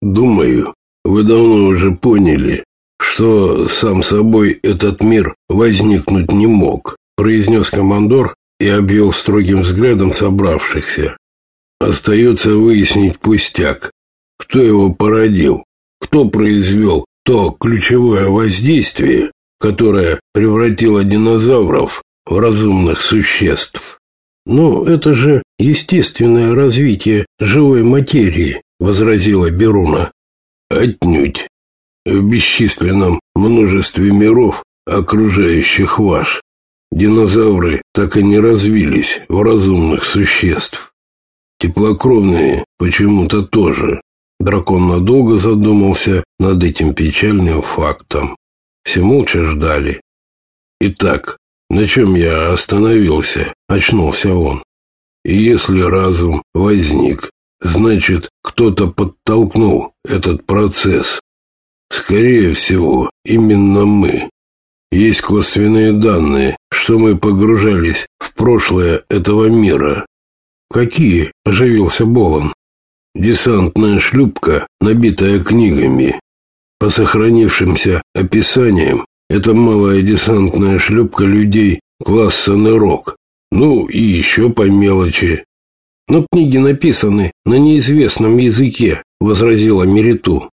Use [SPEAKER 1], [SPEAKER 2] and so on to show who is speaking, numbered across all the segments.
[SPEAKER 1] Думаю, вы давно уже поняли, что сам собой этот мир возникнуть не мог, произнес командор и обвел строгим взглядом собравшихся. Остается выяснить пустяк, кто его породил, кто произвел то ключевое воздействие, которое превратило динозавров в разумных существ.
[SPEAKER 2] «Ну, это же естественное развитие живой материи», — возразила Беруна.
[SPEAKER 1] «Отнюдь. В бесчисленном множестве миров, окружающих ваш, динозавры так и не развились в разумных существ. Теплокровные почему-то тоже. Дракон надолго задумался над этим печальным фактом. Все молча ждали. Итак, на чем я остановился? Очнулся он. И если разум возник, значит, кто-то подтолкнул этот процесс. Скорее всего, именно мы. Есть косвенные данные, что мы погружались в прошлое этого мира.
[SPEAKER 2] Какие? оживился Болон.
[SPEAKER 1] Десантная шлюпка, набитая книгами. По сохранившимся описаниям, это малая десантная шлюпка людей класса Нерок. Ну и еще по мелочи.
[SPEAKER 2] Но книги написаны на неизвестном языке, возразила Мериту.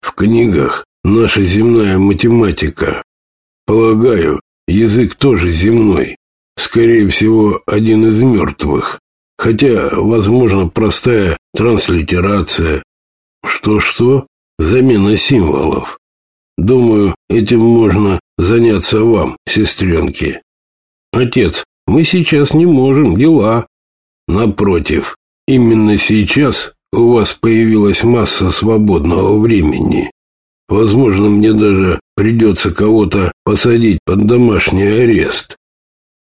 [SPEAKER 1] В книгах наша земная математика. Полагаю, язык тоже земной. Скорее всего, один из мертвых. Хотя, возможно, простая транслитерация. Что-что? Замена символов. Думаю, этим можно заняться вам, сестренки.
[SPEAKER 2] Отец, мы сейчас не можем, дела.
[SPEAKER 1] Напротив, именно сейчас у вас появилась масса свободного времени. Возможно, мне даже придется кого-то посадить под домашний арест.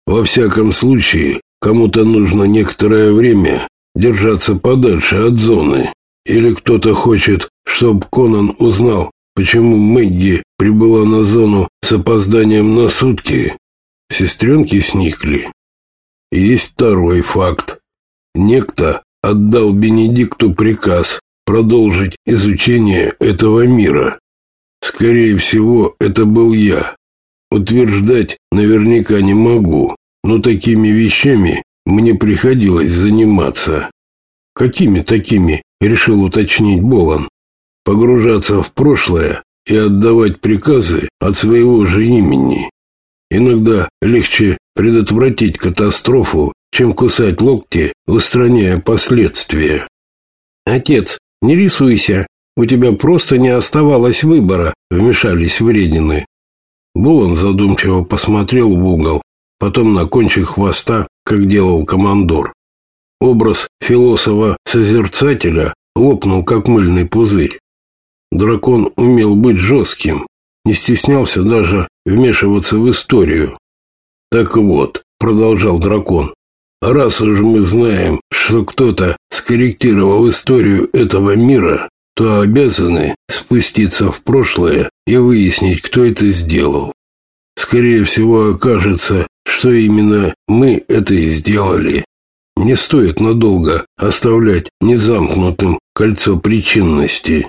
[SPEAKER 1] Во всяком случае, кому-то нужно некоторое время держаться подальше от зоны. Или кто-то хочет, чтобы Конан узнал, почему Мэгги прибыла на зону с опозданием на сутки. Сестренки сникли. Есть второй факт. Некто отдал Бенедикту приказ продолжить изучение этого мира. Скорее всего, это был я. Утверждать наверняка не могу, но такими вещами мне приходилось заниматься.
[SPEAKER 2] Какими такими, решил уточнить Болон.
[SPEAKER 1] Погружаться в прошлое и отдавать приказы от своего же имени. Иногда легче предотвратить катастрофу, чем кусать локти, устраняя последствия.
[SPEAKER 2] Отец, не рисуйся, у тебя просто не оставалось выбора, вмешались вредины.
[SPEAKER 1] Булан задумчиво посмотрел в угол, потом на кончик хвоста, как делал командор. Образ философа-созерцателя лопнул, как мыльный пузырь. Дракон умел быть жестким, не стеснялся даже вмешиваться в историю. Так вот, продолжал дракон, раз уж мы знаем, что кто-то скорректировал историю этого мира, то обязаны спуститься в прошлое и выяснить, кто это сделал. Скорее всего, окажется, что именно мы это и сделали. Не стоит надолго оставлять незамкнутым кольцо причинности.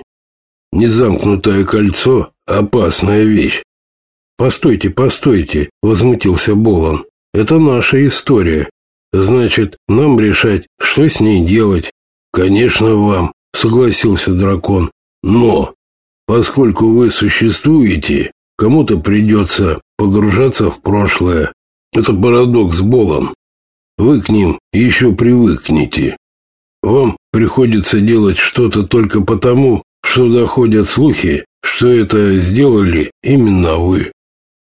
[SPEAKER 1] Незамкнутое кольцо – опасная вещь.
[SPEAKER 2] «Постойте, постойте», – возмутился Болон. «Это наша история. Значит, нам решать, что с ней делать».
[SPEAKER 1] «Конечно, вам», – согласился дракон. «Но, поскольку вы существуете, кому-то придется погружаться в прошлое. Это парадокс Болон. Вы к ним еще привыкнете. Вам приходится делать что-то только потому, что доходят слухи, что это сделали именно вы.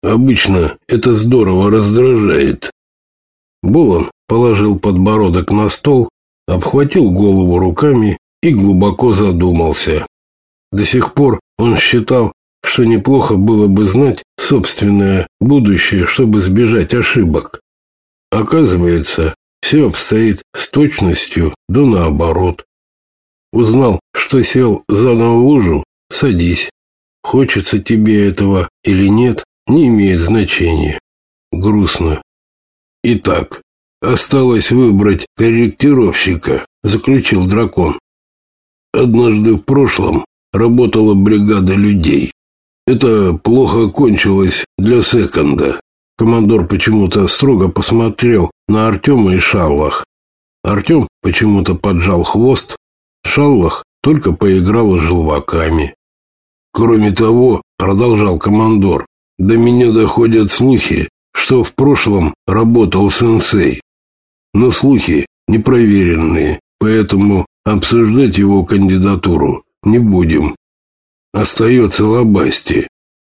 [SPEAKER 1] Обычно это здорово раздражает.
[SPEAKER 2] Булан положил подбородок на стол, обхватил голову руками и глубоко задумался. До сих пор он считал, что неплохо было бы знать собственное будущее, чтобы сбежать ошибок. Оказывается, все обстоит с точностью да наоборот. Узнал, что сел задом в лужу, садись. Хочется тебе этого или нет, не имеет значения. Грустно.
[SPEAKER 1] Итак, осталось выбрать корректировщика, заключил дракон. Однажды в прошлом работала бригада людей. Это плохо кончилось для секонда. Командор почему-то строго посмотрел на Артема и Шаллах. Артем почему-то поджал хвост, Шаллах только поиграл желваками. Кроме того, продолжал командор, до меня доходят слухи, что в прошлом работал сенсей. Но слухи непроверенные, поэтому обсуждать его кандидатуру не будем. Остается Лобасти.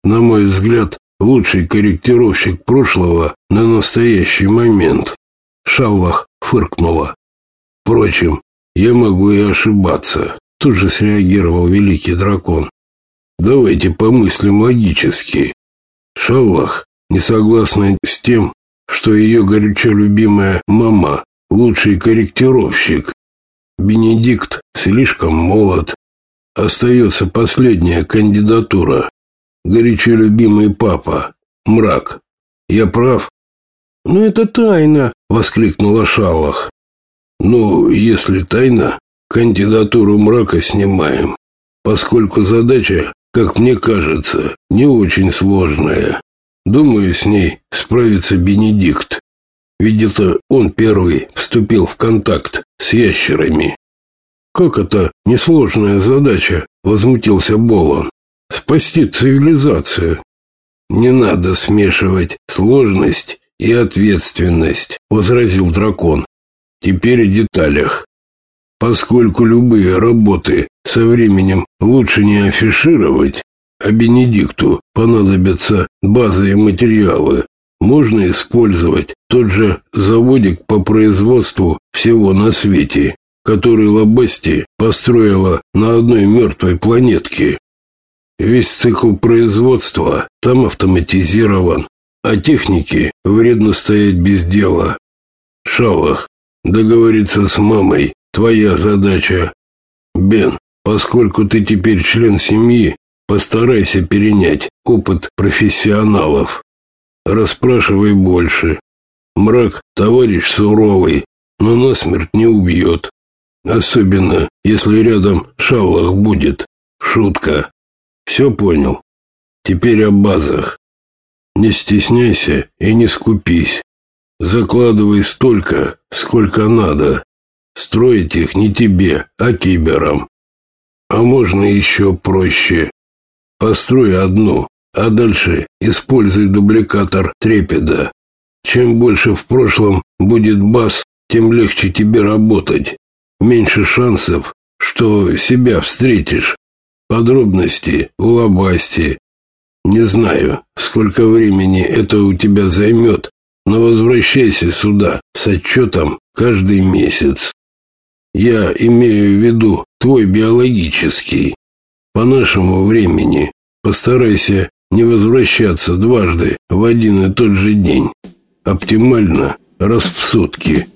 [SPEAKER 1] На мой взгляд, лучший корректировщик прошлого на настоящий момент. Шаллах фыркнула. Впрочем, я могу и ошибаться. Тут же среагировал великий дракон. Давайте помыслим логически. Шаллах не согласна с тем, что ее горячо любимая мама лучший корректировщик. Бенедикт слишком молод. Остается последняя кандидатура. Горячо любимый папа. Мрак. Я прав?
[SPEAKER 2] «Ну это тайна!» — воскликнула Шалах.
[SPEAKER 1] «Ну, если тайна, кандидатуру мрака снимаем, поскольку задача, как мне кажется, не очень сложная. Думаю, с ней справится Бенедикт. Ведь это он первый вступил в контакт с ящерами».
[SPEAKER 2] «Как это несложная задача?» — возмутился Болон. «Спасти цивилизацию».
[SPEAKER 1] «Не надо смешивать сложность и ответственность, возразил дракон. Теперь о деталях. Поскольку любые работы со временем лучше не афишировать, а Бенедикту понадобятся базовые материалы, можно использовать тот же заводик по производству всего на свете, который Лобасти построила на одной мертвой планетке. Весь цикл производства там автоматизирован, а технике вредно стоять без дела. Шалах, договориться с мамой – твоя задача. Бен, поскольку ты теперь член семьи, постарайся перенять опыт профессионалов. Расспрашивай больше. Мрак – товарищ суровый, но насмерть не убьет. Особенно, если рядом Шалах будет. Шутка. Все понял? Теперь о базах. Не стесняйся и не скупись. Закладывай столько, сколько надо. Строить их не тебе, а киберам. А можно еще проще. Построй одну, а дальше используй дубликатор трепеда. Чем больше в прошлом будет баз, тем легче тебе работать. Меньше шансов, что себя встретишь. Подробности у Лобасти. Не знаю, сколько времени это у тебя займет, но возвращайся сюда с отчетом каждый месяц. Я имею в виду твой биологический. По нашему времени постарайся не возвращаться дважды в один и тот же день. Оптимально раз в сутки.